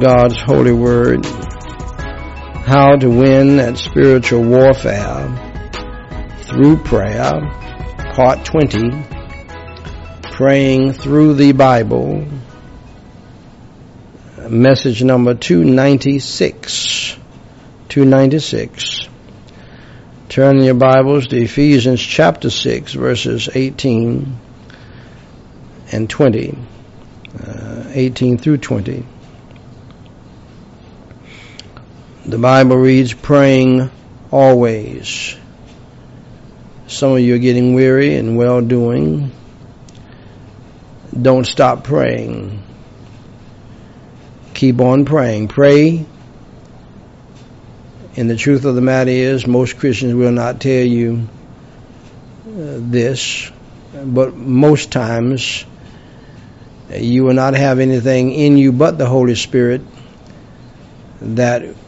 God's holy word. How to win at spiritual warfare through prayer, part 20, praying through the Bible, message number 296. 296. Turn your Bibles to Ephesians chapter 6 verses 18 and 20. Uh, 18 through 20. The Bible reads, praying always. Some of you are getting weary and well doing. Don't stop praying. Keep on praying. Pray. And the truth of the matter is, most Christians will not tell you uh, this, but most times you will not have anything in you but the Holy Spirit that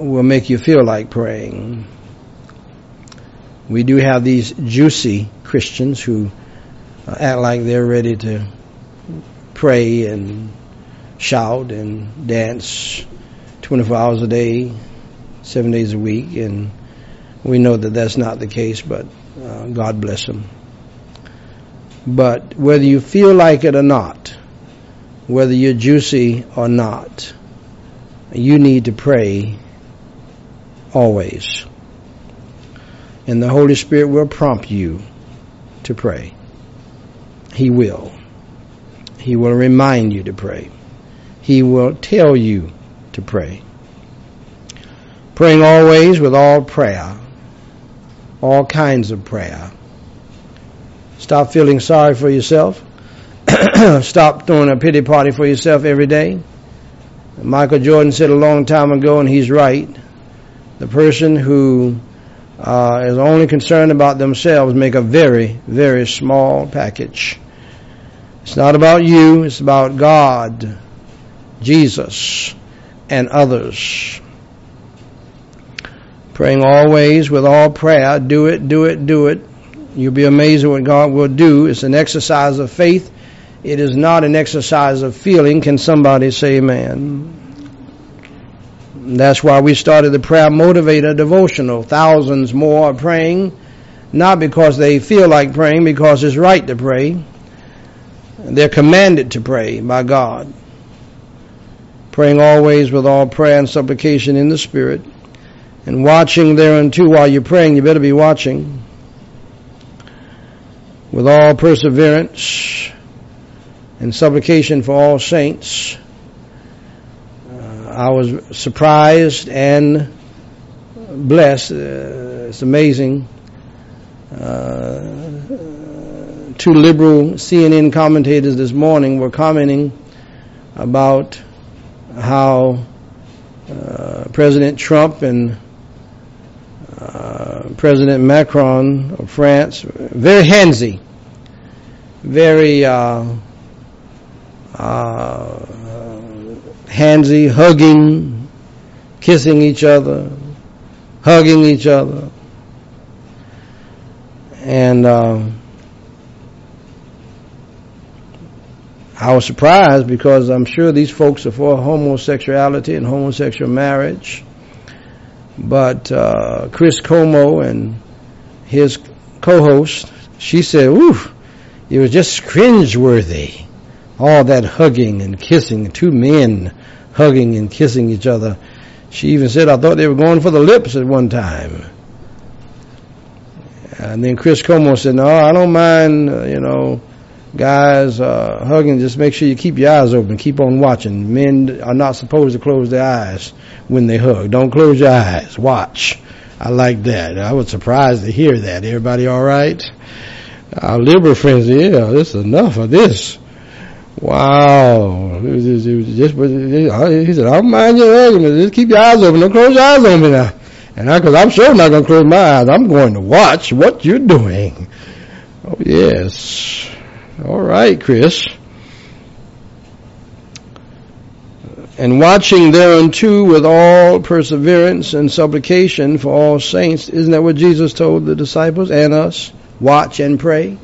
will make you feel like praying. We do have these juicy Christians who act like they're ready to pray and shout and dance 24 hours a day, seven days a week, and we know that that's not the case, but uh, God bless them. But whether you feel like it or not, whether you're juicy or not, you need to pray always. And the Holy Spirit will prompt you to pray. He will. He will remind you to pray. He will tell you to pray. Praying always with all prayer, all kinds of prayer. Stop feeling sorry for yourself. Stop throwing a pity party for yourself every day. Michael Jordan said a long time ago, and he's right the person who uh, is only concerned about themselves make a very, very small package. It's not about you, it's about God, Jesus, and others. Praying always with all prayer, do it, do it, do it. You'll be amazed at what God will do. It's an exercise of faith. It is not an exercise of feeling. Can somebody say amen? That's why we started the prayer motivator devotional. Thousands more are praying, not because they feel like praying, because it's right to pray. They're commanded to pray by God. Praying always with all prayer and supplication in the Spirit. And watching thereunto while you're praying, you better be watching. With all perseverance and supplication for all saints I was surprised and blessed. Uh, it's amazing. Uh, two liberal CNN commentators this morning were commenting about how uh, President Trump and uh, President Macron of France very handsy, very uh, uh, handsy, hugging, kissing each other, hugging each other. And uh, I was surprised because I'm sure these folks are for homosexuality and homosexual marriage. But uh, Chris Cuomo and his co-host, she said, "Ooh, it was just cringeworthy." All that hugging and kissing, two men hugging and kissing each other. She even said, I thought they were going for the lips at one time. And then Chris Cuomo said, no, I don't mind, uh, you know, guys uh, hugging. Just make sure you keep your eyes open. Keep on watching. Men are not supposed to close their eyes when they hug. Don't close your eyes. Watch. I like that. I was surprised to hear that. Everybody all right? Our liberal friends, yeah, this is enough of this. Wow. He said, I don't mind your argument. Just keep your eyes open. Don't close your eyes on me now. And I, cause I'm sure not going to close my eyes. I'm going to watch what you're doing. Oh yes. All right, Chris. And watching thereunto with all perseverance and supplication for all saints. Isn't that what Jesus told the disciples and us? Watch and pray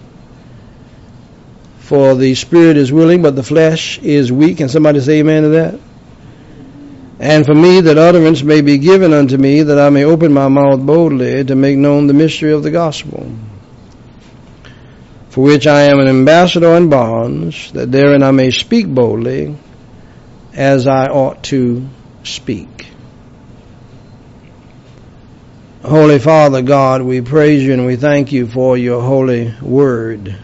For the spirit is willing, but the flesh is weak. Can somebody say amen to that? And for me that utterance may be given unto me, that I may open my mouth boldly to make known the mystery of the gospel, for which I am an ambassador in bonds, that therein I may speak boldly as I ought to speak. Holy Father God, we praise you and we thank you for your holy word.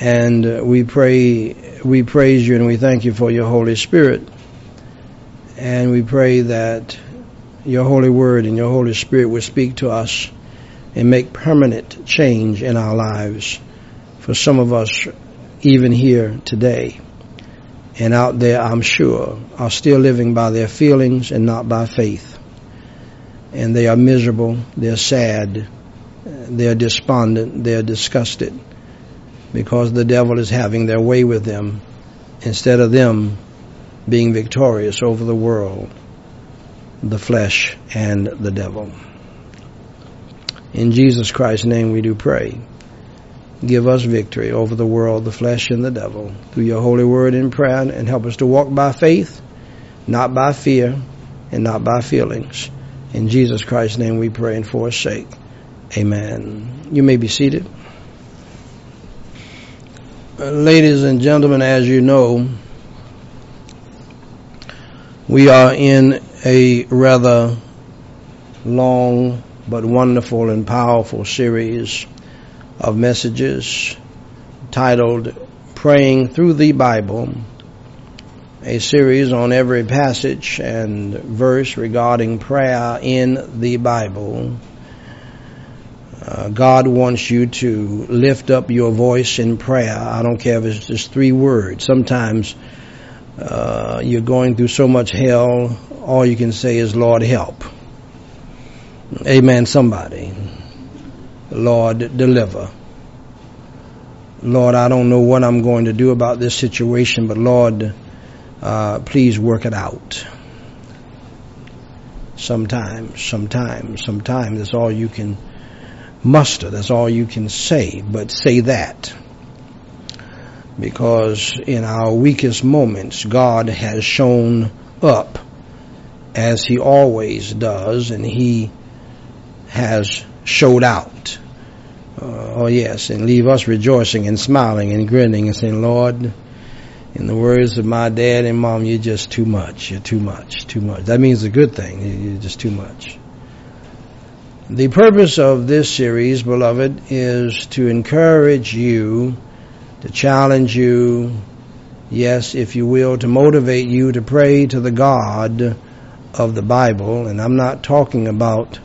And we pray, we praise you and we thank you for your Holy Spirit and we pray that your holy word and your Holy Spirit will speak to us and make permanent change in our lives. For some of us, even here today and out there, I'm sure, are still living by their feelings and not by faith. And they are miserable, they're sad, they're despondent, they're disgusted because the devil is having their way with them instead of them being victorious over the world, the flesh, and the devil. In Jesus Christ's name we do pray. Give us victory over the world, the flesh, and the devil through your holy word and prayer and help us to walk by faith, not by fear, and not by feelings. In Jesus Christ's name we pray and for his sake. Amen. You may be seated. Ladies and gentlemen, as you know, we are in a rather long but wonderful and powerful series of messages titled Praying Through the Bible, a series on every passage and verse regarding prayer in the Bible. Uh, God wants you to lift up your voice in prayer. I don't care if it's just three words. Sometimes uh, you're going through so much hell, all you can say is, Lord, help. Amen, somebody. Lord, deliver. Lord, I don't know what I'm going to do about this situation, but Lord, uh, please work it out. Sometimes, sometimes, sometimes that's all you can muster. That's all you can say, but say that because in our weakest moments, God has shown up as He always does, and He has showed out. Uh, oh yes, and leave us rejoicing and smiling and grinning and saying, Lord, in the words of my dad and mom, you're just too much. You're too much, too much. That means a good thing. You're just too much. The purpose of this series, beloved, is to encourage you to challenge you, yes, if you will, to motivate you to pray to the God of the Bible. And I'm not talking about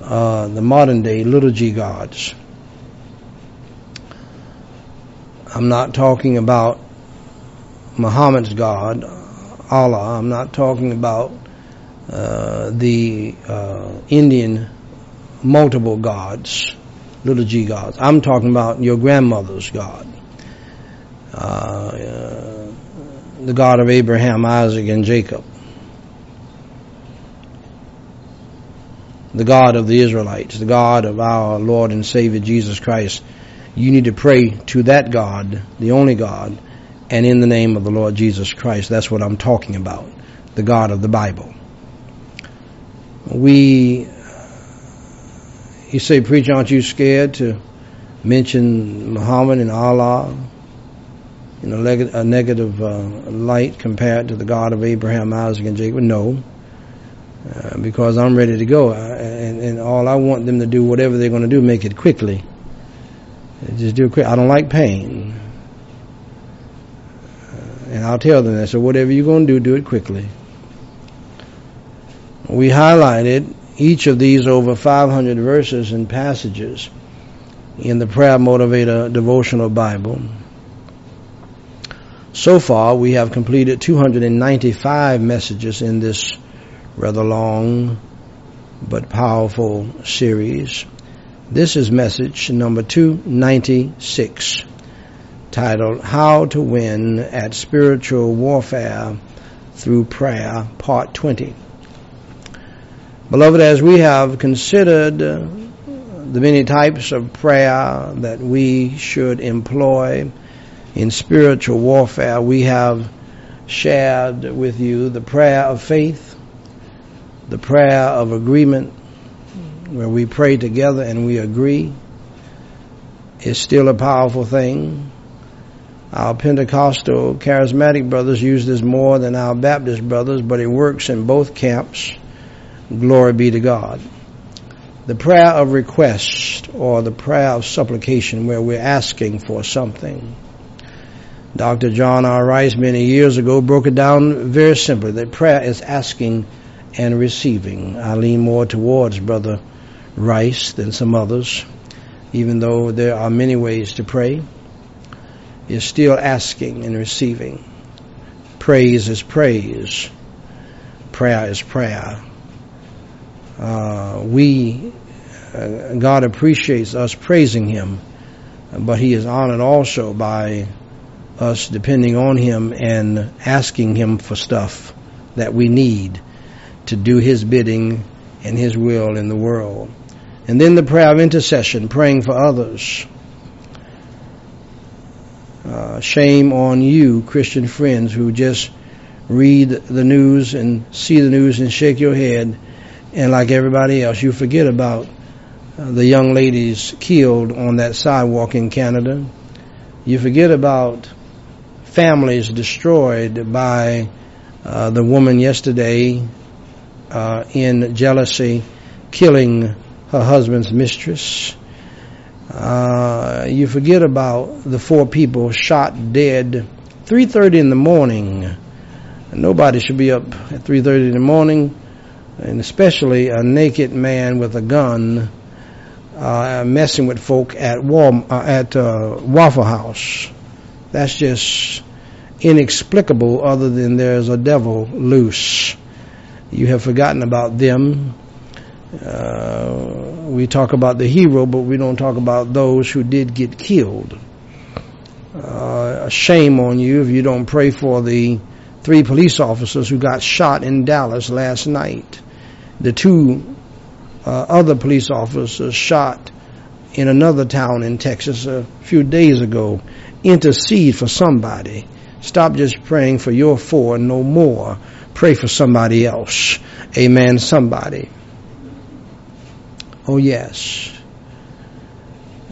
uh, the modern day little g gods. I'm not talking about Muhammad's God, Allah. I'm not talking about uh, the uh, Indian multiple gods, little g gods. I'm talking about your grandmother's God. Uh, the God of Abraham, Isaac, and Jacob. The God of the Israelites, the God of our Lord and Savior Jesus Christ. You need to pray to that God, the only God, and in the name of the Lord Jesus Christ. That's what I'm talking about. The God of the Bible. We, you say, preacher, aren't you scared to mention Muhammad and Allah in a, negative uh, light compared to the God of Abraham, Isaac, and Jacob? No. Uh, because I'm ready to go. Uh, and, and, all I want them to do, whatever they're going to do, make it quickly. Just do it quick. I don't like pain. Uh, and I'll tell them that. So whatever you're going to do, do it quickly. We highlighted each of these over 500 verses and passages in the Prayer Motivator Devotional Bible. So far, we have completed 295 messages in this rather long but powerful series. This is message number 296, titled How to Win at Spiritual Warfare Through Prayer, Part 20. Beloved, as we have considered uh, the many types of prayer that we should employ in spiritual warfare. We have shared with you the prayer of faith, the prayer of agreement, where we pray together and we agree. is still a powerful thing. Our Pentecostal charismatic brothers use this more than our Baptist brothers, but it works in both camps. Glory be to God. The prayer of request or the prayer of supplication where we're asking for something. Dr. John R. Rice many years ago broke it down very simply that prayer is asking and receiving. I lean more towards Brother Rice than some others, even though there are many ways to pray is still asking and receiving. Praise is praise. Prayer is prayer. Uh, we, uh, God appreciates us praising Him, but He is honored also by us depending on Him and asking Him for stuff that we need to do His bidding and His will in the world. And then the prayer of intercession, praying for others. Uh, shame on you, Christian friends, who just read the news and see the news and shake your head, and like everybody else, you forget about uh, the young ladies killed on that sidewalk in Canada. You forget about families destroyed by uh, the woman yesterday uh, in jealousy, killing her husband's mistress. Uh, you forget about the four people shot dead 3.30 in the morning. Nobody should be up at 3.30 in the morning, and especially a naked man with a gun uh, messing with folk at, Wal- uh, at uh, Waffle House. That's just inexplicable other than there's a devil loose. You have forgotten about them uh, we talk about the hero, but we don't talk about those who did get killed. Uh, shame on you if you don't pray for the three police officers who got shot in Dallas last night. The two uh, other police officers shot in another town in Texas a few days ago. Intercede for somebody. Stop just praying for your four, no more. Pray for somebody else. Amen. Somebody. Oh, yes.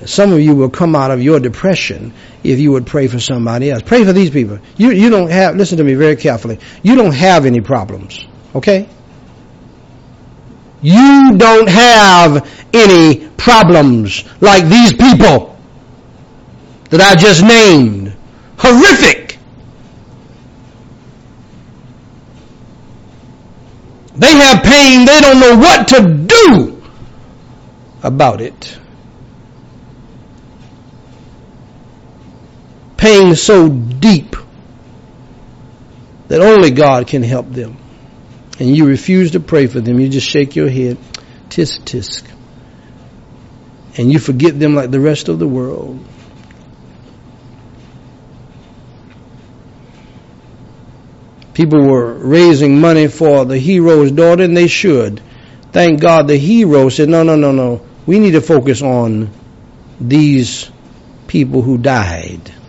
Some of you will come out of your depression if you would pray for somebody else. Pray for these people. You, you don't have, listen to me very carefully. You don't have any problems. Okay? You don't have any problems like these people that I just named. Horrific. They have pain. They don't know what to do about it. Pain so deep that only God can help them. And you refuse to pray for them. You just shake your head, tisk tisk. And you forget them like the rest of the world. People were raising money for the hero's daughter, and they should. Thank God the hero said, no, no, no, no. We need to focus on these people who died.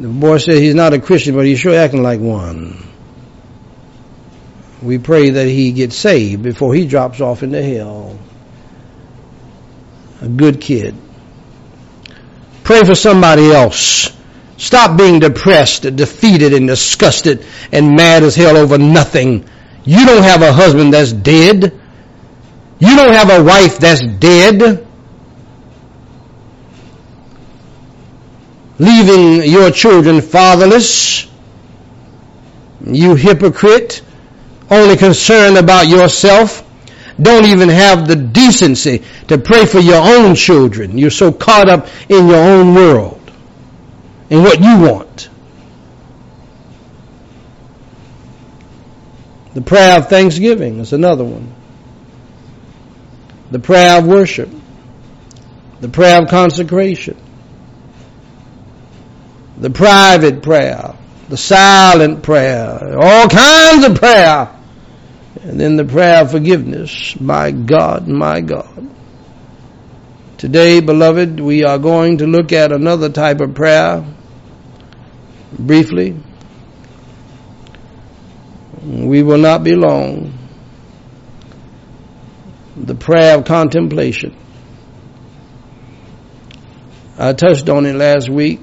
The boy said he's not a Christian, but he's sure acting like one. We pray that he gets saved before he drops off into hell. A good kid. Pray for somebody else. Stop being depressed, defeated, and disgusted, and mad as hell over nothing. You don't have a husband that's dead. You don't have a wife that's dead. Leaving your children fatherless. You hypocrite. Only concerned about yourself. Don't even have the decency to pray for your own children. You're so caught up in your own world and what you want. The prayer of thanksgiving is another one. The prayer of worship. The prayer of consecration. The private prayer. The silent prayer. All kinds of prayer. And then the prayer of forgiveness. My God, my God. Today, beloved, we are going to look at another type of prayer briefly. We will not be long. The prayer of contemplation. I touched on it last week.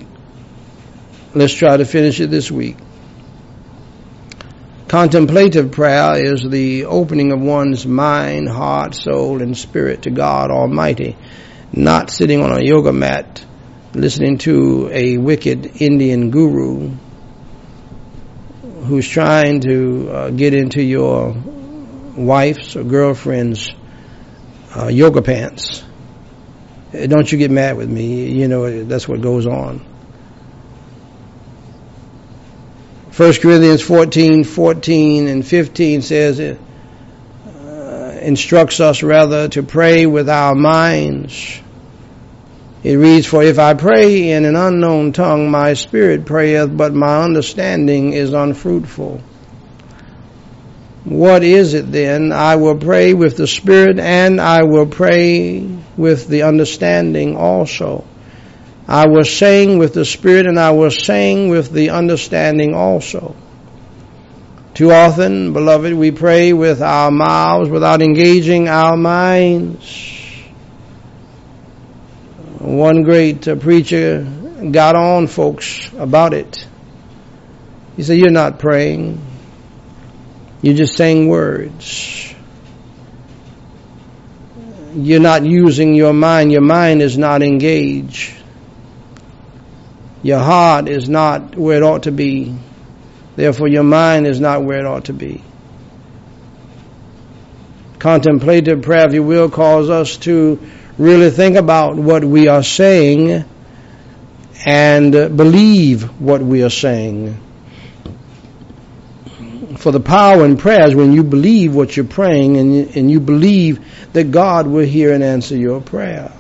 Let's try to finish it this week. Contemplative prayer is the opening of one's mind, heart, soul, and spirit to God Almighty, not sitting on a yoga mat listening to a wicked Indian guru who's trying to uh, get into your wife's or girlfriend's uh, yoga pants. Don't you get mad with me. You know, that's what goes on. 1 Corinthians 14, 14 and 15 says it uh, instructs us rather to pray with our minds. It reads, For if I pray in an unknown tongue, my spirit prayeth, but my understanding is unfruitful. What is it then? I will pray with the Spirit and I will pray with the understanding also. I will sing with the Spirit and I will sing with the understanding also. Too often, beloved, we pray with our mouths without engaging our minds. One great uh, preacher got on folks about it. He said, You're not praying. You're just saying words. You're not using your mind. Your mind is not engaged. Your heart is not where it ought to be. Therefore, your mind is not where it ought to be. Contemplative prayer, if you will, cause us to really think about what we are saying and believe what we are saying for the power in prayer is when you believe what you're praying and you, and you believe that God will hear and answer your prayer.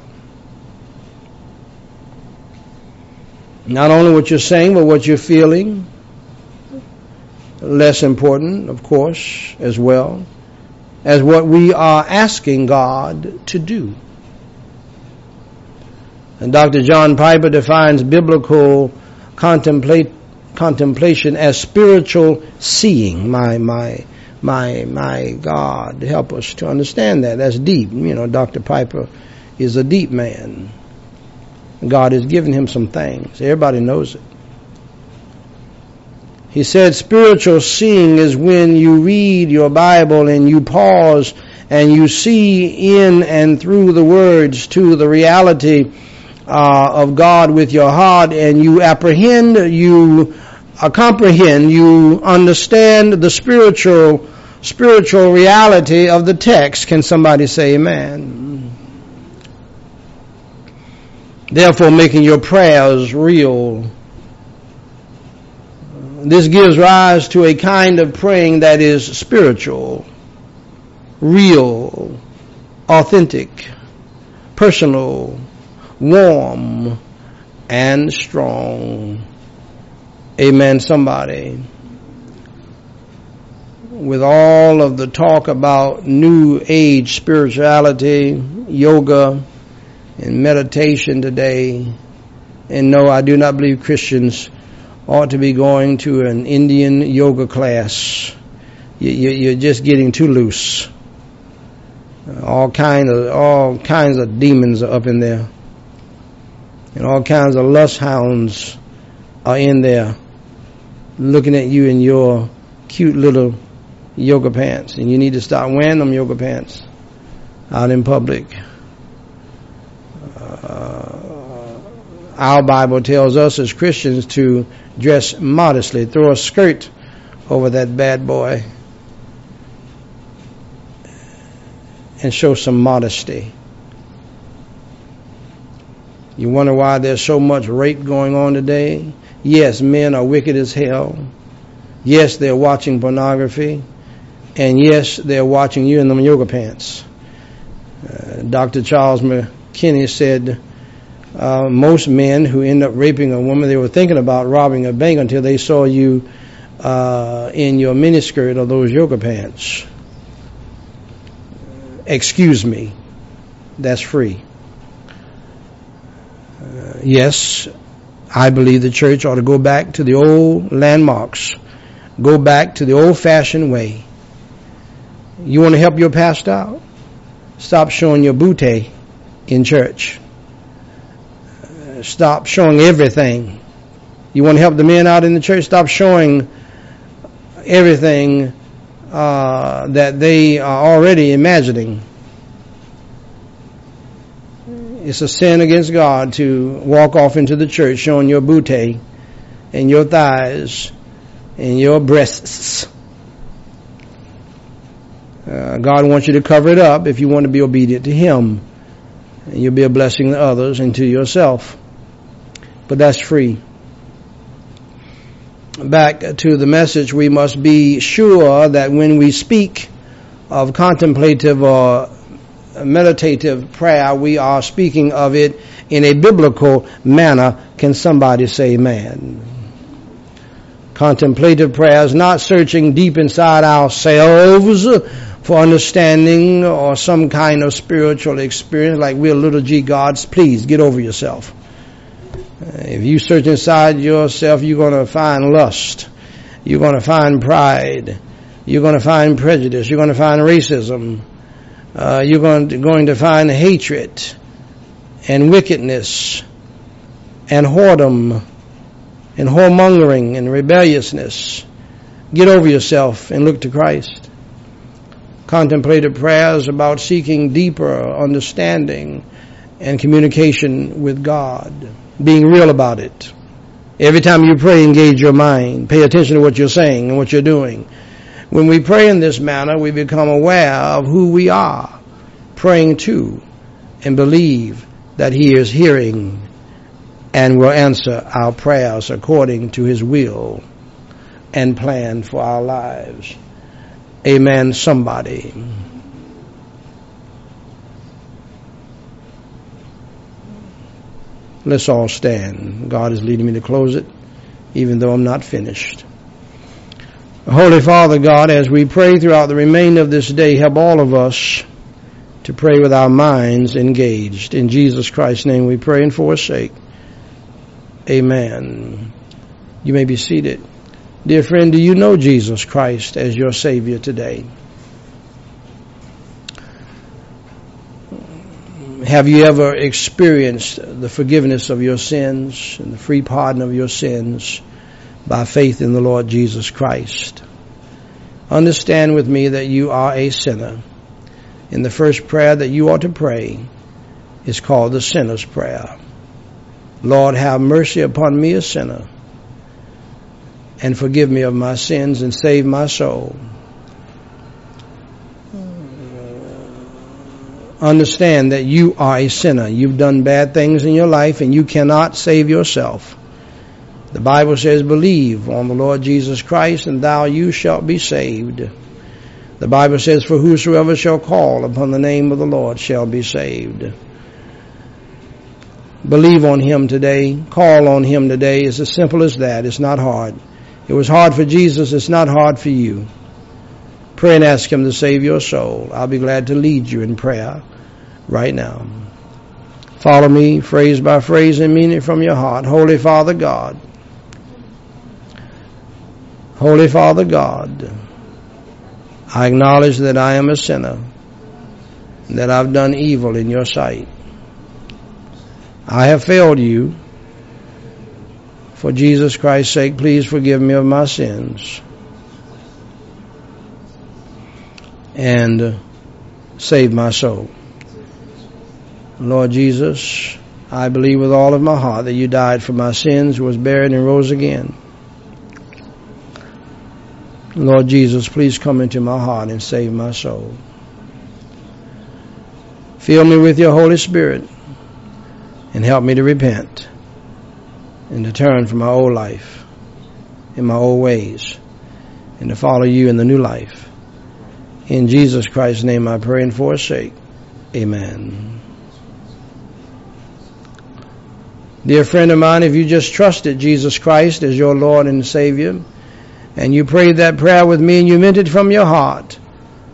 Not only what you're saying, but what you're feeling. Less important, of course, as well, as what we are asking God to do. And Dr. John Piper defines biblical contemplation as spiritual seeing. My, my, my, my God, help us to understand that. That's deep. You know, Dr. Piper is a deep man. God has given him some things. Everybody knows it. He said spiritual seeing is when you read your Bible and you pause and you see in and through the words to the reality uh, of God with your heart and you apprehend, you uh, comprehend, you understand the spiritual spiritual reality of the text. Can somebody say amen? Therefore making your prayers real. This gives rise to a kind of praying that is spiritual, real, authentic, personal, warm, and strong. Amen, somebody. With all of the talk about new age spirituality, yoga, and meditation today, and no, I do not believe Christians ought to be going to an Indian yoga class. You, are just getting too loose. All kind of all kinds of demons are up in there, and all kinds of lust hounds are in there looking at you in your cute little yoga pants, and you need to stop wearing them yoga pants out in public. Uh, our Bible tells us as Christians to dress modestly, throw a skirt over that bad boy, and show some modesty. You wonder why there's so much rape going on today? Yes, men are wicked as hell. Yes, they're watching pornography. And yes, they're watching you in them yoga pants. Uh, Dr. Charles McKinney said uh, most men who end up raping a woman, they were thinking about robbing a bank until they saw you uh, in your miniskirt or those yoga pants. excuse me. That's free. Uh, yes, I believe the church ought to go back to the old landmarks, go back to the old fashioned way. You want to help your pastor out? Stop showing your booty in church. Uh, stop showing everything. You want to help the men out in the church? Stop showing everything uh, that they are already imagining. It's a sin against God to walk off into the church showing your booty and your thighs and your breasts. Uh, God wants you to cover it up if you want to be obedient to Him. You'll be a blessing to others and to yourself. But that's free back to the message, we must be sure that when we speak of contemplative or meditative prayer, we are speaking of it in a biblical manner. Can somebody say amen? Contemplative prayer is not searching deep inside ourselves for understanding or some kind of spiritual experience like we're little g gods. Please get over yourself. If you search inside yourself, you're going to find lust. You're going to find pride. You're going to find prejudice. You're going to find racism. Uh, you're going to, going to find hatred and wickedness and whoredom and whoremongering and rebelliousness. Get over yourself and look to Christ. Contemplative prayers about seeking deeper understanding and communication with God being real about it. Every time you pray, engage your mind. Pay attention to what you're saying and what you're doing. When we pray in this manner, we become aware of who we are praying to and believe that He is hearing and will answer our prayers according to His will and plan for our lives. Amen, somebody. Let's all stand. God is leading me to close it, even though I'm not finished. Holy Father God, as we pray throughout the remainder of this day, help all of us to pray with our minds engaged. In Jesus Christ's name we pray and forsake. Amen. You may be seated. Dear friend, do you know Jesus Christ as your Savior today? Have you ever experienced the forgiveness of your sins and the free pardon of your sins by faith in the Lord Jesus Christ? Understand with me that you are a sinner. And the first prayer that you ought to pray is called the sinner's prayer. Lord, have mercy upon me, a sinner, and forgive me of my sins and save my soul. understand that you are a sinner. You've done bad things in your life and you cannot save yourself. The Bible says, believe on the Lord Jesus Christ and thou you shalt be saved. The Bible says, for whosoever shall call upon the name of the Lord shall be saved. Believe on Him today. Call on Him today. It's as simple as that. It's not hard. It was hard for Jesus. It's not hard for you. Pray and ask Him to save your soul. I'll be glad to lead you in prayer right now. Follow me phrase by phrase and mean it from your heart. Holy Father God. Holy Father God. I acknowledge that I am a sinner, that I've done evil in your sight. I have failed you. For Jesus Christ's sake, please forgive me of my sins. and uh, save my soul. Lord Jesus, I believe with all of my heart that you died for my sins, was buried, and rose again. Lord Jesus, please come into my heart and save my soul. Fill me with your Holy Spirit and help me to repent and to turn from my old life and my old ways and to follow you in the new life. In Jesus Christ's name I pray and forsake. Amen. Dear friend of mine, if you just trusted Jesus Christ as your Lord and Savior, and you prayed that prayer with me and you meant it from your heart,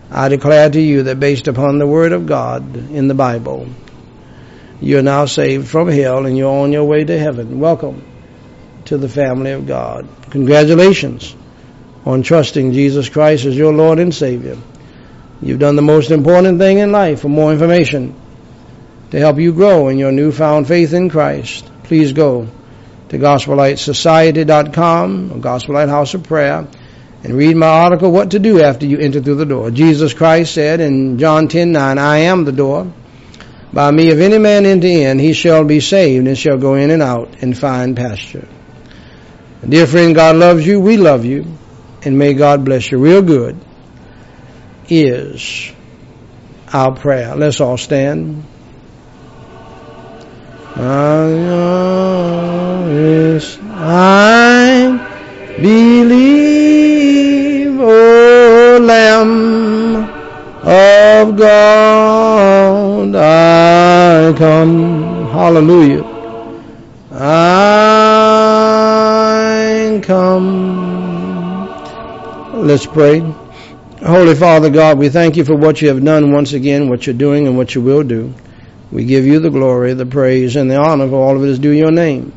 I declare to you that based upon the Word of God in the Bible, you're now saved from hell and you're on your way to heaven. Welcome to the family of God. Congratulations on trusting Jesus Christ as your Lord and Savior. You've done the most important thing in life. For more information to help you grow in your newfound faith in Christ, please go to GospelLightSociety.com or Gospel Light House of Prayer and read my article, What to Do After You Enter Through the Door. Jesus Christ said in John 10 9, I am the door. By me, if any man enter in, he shall be saved and shall go in and out and find pasture. Dear friend, God loves you. We love you. And may God bless you real good is our prayer. Let's all stand. I believe, O Lamb of God, come. Hallelujah. I come. Let's pray. Holy Father God, we thank you for what you have done once again, what you're doing, and what you will do. We give you the glory, the praise, and the honor for all of it is due your name.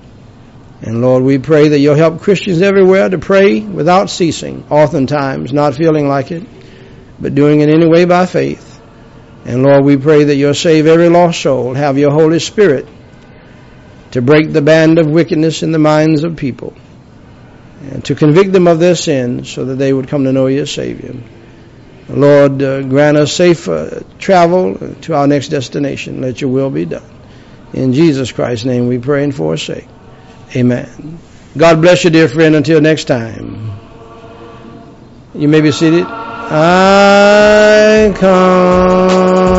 And Lord, we pray that you'll help Christians everywhere to pray without ceasing, oftentimes not feeling like it, but doing it anyway by faith. And Lord, we pray that you'll save every lost soul, have your Holy Spirit to break the band of wickedness in the minds of people, and to convict them of their sins so that they would come to know your Savior. Lord, uh, grant us safe uh, travel to our next destination. Let your will be done. In Jesus Christ's name we pray and forsake. Amen. God bless you, dear friend. Until next time. You may be seated. I come.